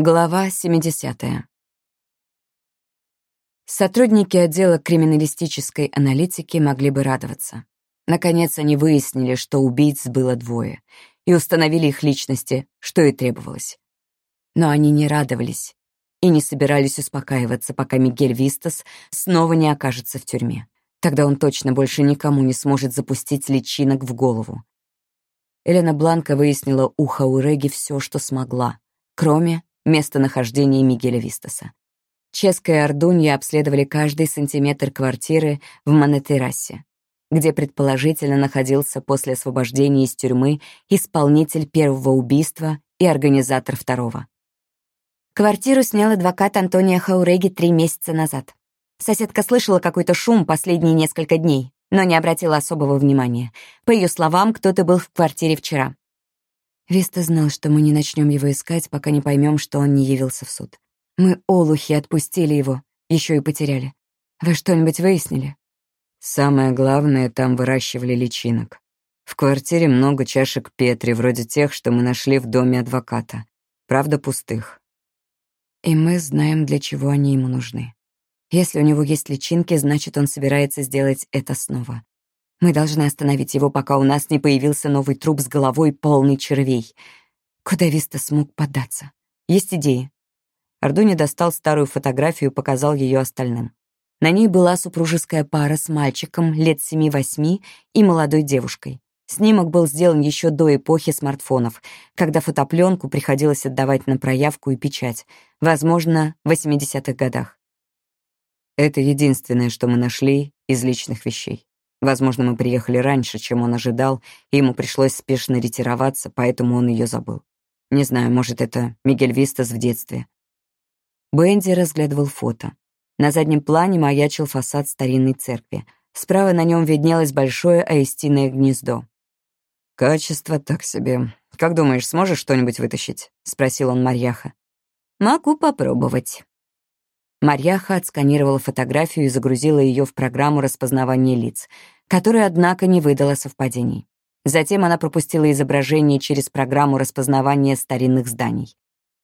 Глава 70. Сотрудники отдела криминалистической аналитики могли бы радоваться. Наконец они выяснили, что убийц было двое, и установили их личности, что и требовалось. Но они не радовались и не собирались успокаиваться, пока Мигель Вистас снова не окажется в тюрьме. Тогда он точно больше никому не сможет запустить личинок в голову. Элена Бланка выяснила у Хауреги все, что смогла, кроме местонахождение Мигеля Вистаса. Ческа и Ордунья обследовали каждый сантиметр квартиры в Монетерасе, где предположительно находился после освобождения из тюрьмы исполнитель первого убийства и организатор второго. Квартиру снял адвокат Антония Хауреги три месяца назад. Соседка слышала какой-то шум последние несколько дней, но не обратила особого внимания. По ее словам, кто-то был в квартире вчера. Виста знал, что мы не начнем его искать, пока не поймем, что он не явился в суд. Мы, олухи, отпустили его, еще и потеряли. Вы что-нибудь выяснили? Самое главное, там выращивали личинок. В квартире много чашек Петри, вроде тех, что мы нашли в доме адвоката. Правда, пустых. И мы знаем, для чего они ему нужны. Если у него есть личинки, значит, он собирается сделать это снова. Мы должны остановить его, пока у нас не появился новый труп с головой, полный червей. Куда Виста смог податься? Есть идеи?» Ардуни достал старую фотографию и показал ее остальным. На ней была супружеская пара с мальчиком лет семи-восьми и молодой девушкой. Снимок был сделан еще до эпохи смартфонов, когда фотопленку приходилось отдавать на проявку и печать, возможно, в 80-х годах. Это единственное, что мы нашли из личных вещей. Возможно, мы приехали раньше, чем он ожидал, и ему пришлось спешно ретироваться, поэтому он ее забыл. Не знаю, может, это Мигель Вистас в детстве. Бенди разглядывал фото. На заднем плане маячил фасад старинной церкви. Справа на нем виднелось большое аистиное гнездо. «Качество так себе. Как думаешь, сможешь что-нибудь вытащить?» — спросил он Марьяха. «Могу попробовать». Марьяха отсканировала фотографию и загрузила ее в программу распознавания лиц, которая, однако, не выдала совпадений. Затем она пропустила изображение через программу распознавания старинных зданий.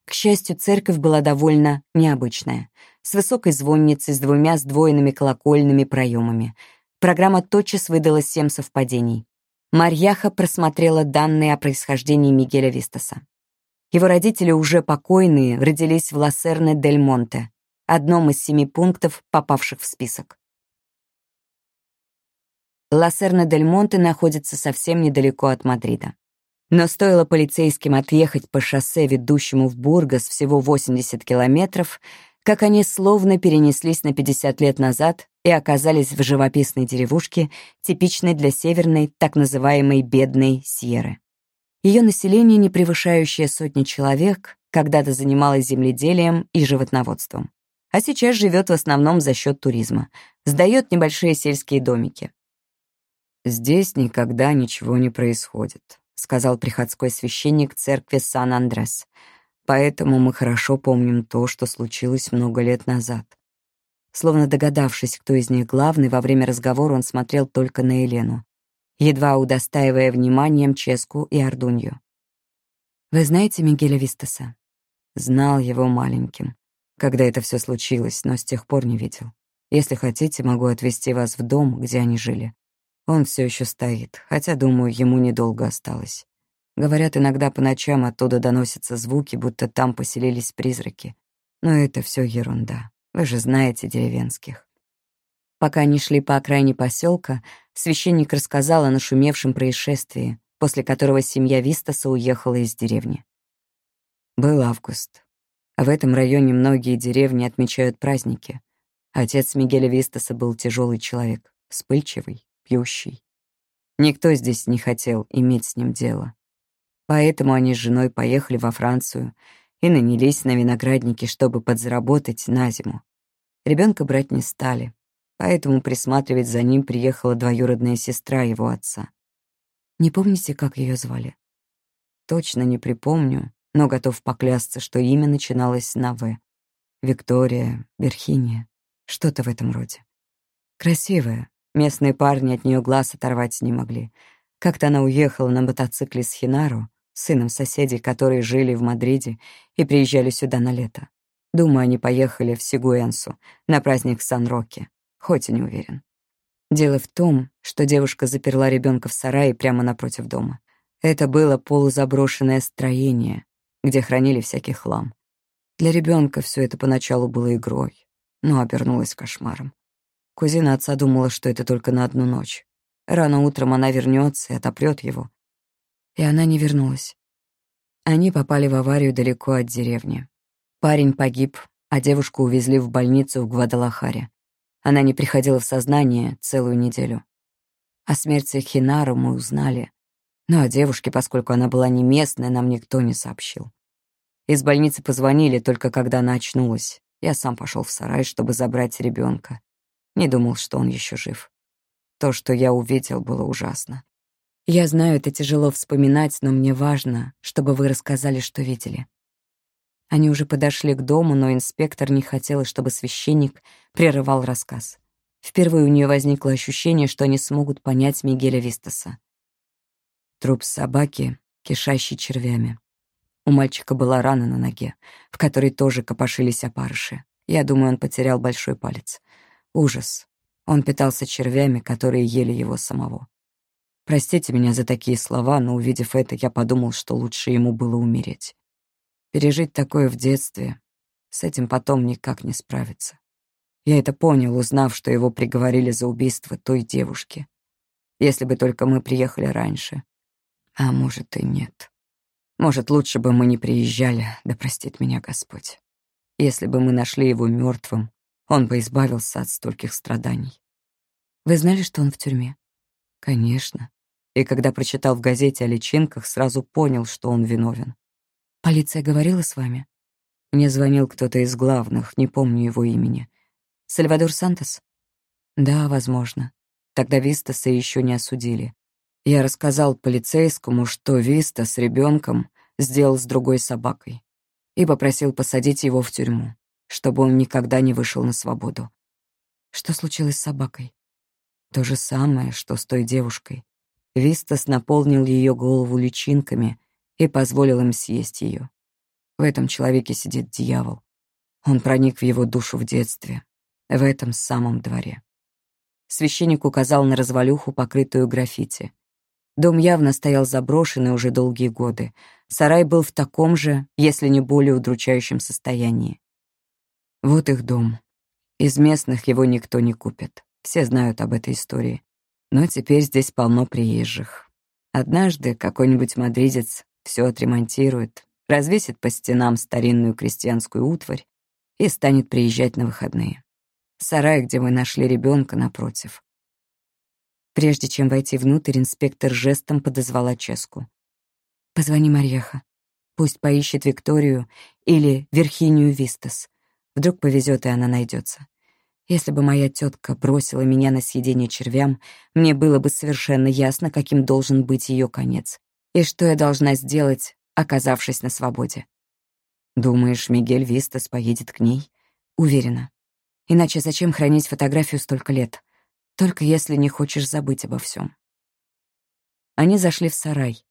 К счастью, церковь была довольно необычная, с высокой звонницей с двумя сдвоенными колокольными проемами. Программа тотчас выдала семь совпадений. Марьяха просмотрела данные о происхождении Мигеля Вистаса. Его родители, уже покойные, родились в Лассерне-дель-Монте, одном из семи пунктов, попавших в список. Лассерна-дель-Монте находится совсем недалеко от Мадрида. Но стоило полицейским отъехать по шоссе, ведущему в Бургас, всего 80 километров, как они словно перенеслись на 50 лет назад и оказались в живописной деревушке, типичной для северной, так называемой «бедной Сьерры». Ее население, не превышающее сотни человек, когда-то занималось земледелием и животноводством а сейчас живет в основном за счет туризма. Сдает небольшие сельские домики. «Здесь никогда ничего не происходит», — сказал приходской священник церкви Сан-Андрес. «Поэтому мы хорошо помним то, что случилось много лет назад». Словно догадавшись, кто из них главный, во время разговора он смотрел только на Елену, едва удостаивая вниманием Ческу и Ордунью. «Вы знаете Мигеля Вистаса?» Знал его маленьким когда это все случилось, но с тех пор не видел. Если хотите, могу отвезти вас в дом, где они жили. Он все еще стоит, хотя, думаю, ему недолго осталось. Говорят, иногда по ночам оттуда доносятся звуки, будто там поселились призраки. Но это все ерунда. Вы же знаете деревенских. Пока они шли по окраине поселка, священник рассказал о нашумевшем происшествии, после которого семья Вистаса уехала из деревни. Был август. В этом районе многие деревни отмечают праздники. Отец Мигеля Вистаса был тяжелый человек, вспыльчивый, пьющий. Никто здесь не хотел иметь с ним дело. Поэтому они с женой поехали во Францию и нанялись на виноградники, чтобы подзаработать на зиму. Ребенка брать не стали, поэтому присматривать за ним приехала двоюродная сестра его отца. Не помните, как ее звали? Точно не припомню, но готов поклясться, что имя начиналось на «В». Виктория, Верхиния, что-то в этом роде. Красивая, местные парни от нее глаз оторвать не могли. Как-то она уехала на мотоцикле с Хинару, сыном соседей, которые жили в Мадриде и приезжали сюда на лето. Думаю, они поехали в Сигуэнсу на праздник Сан-Роки, хоть и не уверен. Дело в том, что девушка заперла ребенка в сарае прямо напротив дома. Это было полузаброшенное строение, где хранили всякий хлам. Для ребенка все это поначалу было игрой, но обернулось кошмаром. Кузина отца думала, что это только на одну ночь. Рано утром она вернется и отопрет его. И она не вернулась. Они попали в аварию далеко от деревни. Парень погиб, а девушку увезли в больницу в Гвадалахаре. Она не приходила в сознание целую неделю. О смерти Хинару мы узнали, но о девушке, поскольку она была не местная, нам никто не сообщил. Из больницы позвонили только когда она очнулась. Я сам пошел в сарай, чтобы забрать ребенка. Не думал, что он еще жив. То, что я увидел, было ужасно. Я знаю, это тяжело вспоминать, но мне важно, чтобы вы рассказали, что видели. Они уже подошли к дому, но инспектор не хотел, чтобы священник прерывал рассказ. Впервые у нее возникло ощущение, что они смогут понять Мигеля Вистаса. Труп собаки, кишащий червями. У мальчика была рана на ноге, в которой тоже копошились опарыши. Я думаю, он потерял большой палец. Ужас. Он питался червями, которые ели его самого. Простите меня за такие слова, но, увидев это, я подумал, что лучше ему было умереть. Пережить такое в детстве, с этим потом никак не справиться. Я это понял, узнав, что его приговорили за убийство той девушки. Если бы только мы приехали раньше. А может и нет. Может, лучше бы мы не приезжали, да простит меня Господь. Если бы мы нашли его мертвым, он бы избавился от стольких страданий. Вы знали, что он в тюрьме? Конечно. И когда прочитал в газете о личинках, сразу понял, что он виновен. Полиция говорила с вами? Мне звонил кто-то из главных, не помню его имени. Сальвадор Сантос? Да, возможно. Тогда Вистаса еще не осудили. Я рассказал полицейскому, что Виста с ребенком сделал с другой собакой и попросил посадить его в тюрьму, чтобы он никогда не вышел на свободу. Что случилось с собакой? То же самое, что с той девушкой. Вистас наполнил ее голову личинками и позволил им съесть ее. В этом человеке сидит дьявол. Он проник в его душу в детстве, в этом самом дворе. Священник указал на развалюху, покрытую граффити — Дом явно стоял заброшенный уже долгие годы. Сарай был в таком же, если не более удручающем состоянии. Вот их дом. Из местных его никто не купит. Все знают об этой истории. Но теперь здесь полно приезжих. Однажды какой-нибудь мадридец все отремонтирует, развесит по стенам старинную крестьянскую утварь и станет приезжать на выходные. Сарай, где мы нашли ребенка, напротив. Прежде чем войти внутрь, инспектор жестом подозвала Ческу. «Позвони Марьеха. Пусть поищет Викторию или Верхинию Вистас. Вдруг повезет, и она найдется. Если бы моя тетка бросила меня на съедение червям, мне было бы совершенно ясно, каким должен быть ее конец, и что я должна сделать, оказавшись на свободе. Думаешь, Мигель Вистас поедет к ней? Уверена. Иначе зачем хранить фотографию столько лет? Только если не хочешь забыть обо всем. Они зашли в сарай.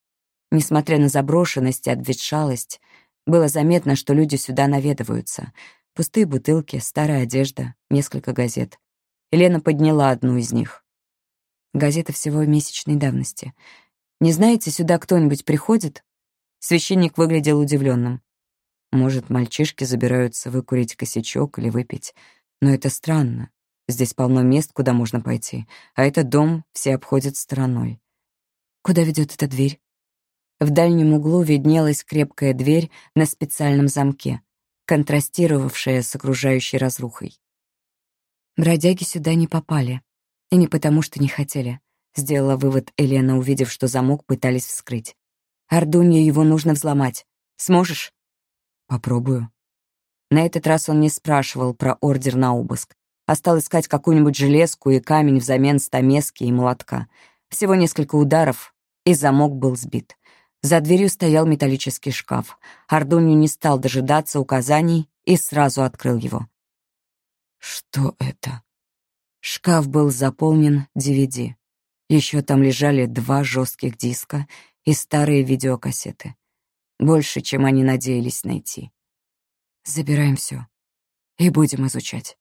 Несмотря на заброшенность и обветшалость, было заметно, что люди сюда наведываются. Пустые бутылки, старая одежда, несколько газет. Елена подняла одну из них. Газета всего месячной давности. «Не знаете, сюда кто-нибудь приходит?» Священник выглядел удивленным. Может, мальчишки забираются выкурить косячок или выпить. Но это странно. Здесь полно мест, куда можно пойти, а этот дом все обходят стороной. Куда ведет эта дверь? В дальнем углу виднелась крепкая дверь на специальном замке, контрастировавшая с окружающей разрухой. Бродяги сюда не попали. И не потому, что не хотели. Сделала вывод Елена, увидев, что замок пытались вскрыть. Ордунью его нужно взломать. Сможешь? Попробую. На этот раз он не спрашивал про ордер на обыск а стал искать какую-нибудь железку и камень взамен стамески и молотка. Всего несколько ударов, и замок был сбит. За дверью стоял металлический шкаф. Ардунью не стал дожидаться указаний и сразу открыл его. Что это? Шкаф был заполнен DVD. Еще там лежали два жестких диска и старые видеокассеты. Больше, чем они надеялись найти. Забираем все и будем изучать.